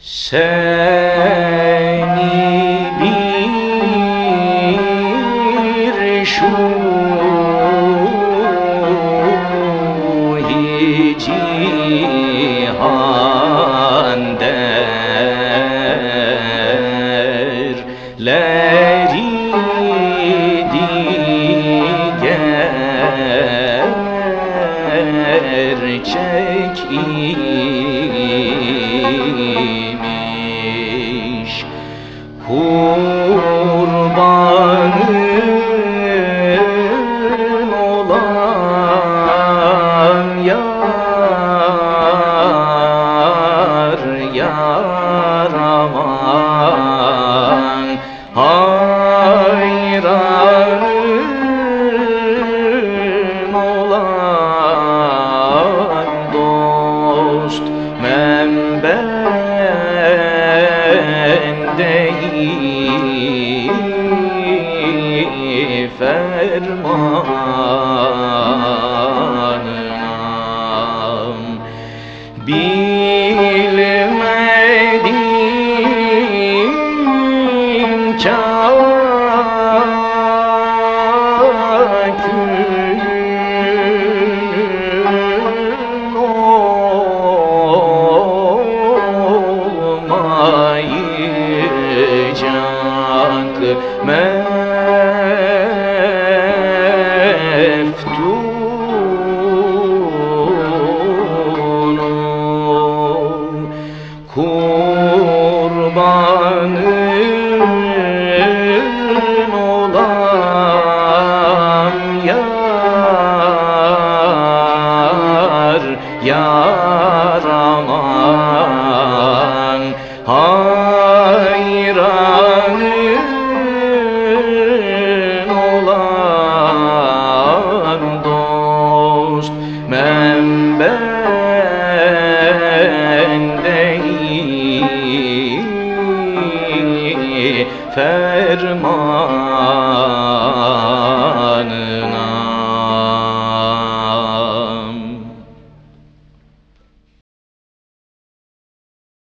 Seni bir şu cihan derleri gerçek imiş Kurbanın olan yar yar fermanına Bilmedim çakülün olmayacak meftunu kurbanın olan yar yar aman men bendeyim ferman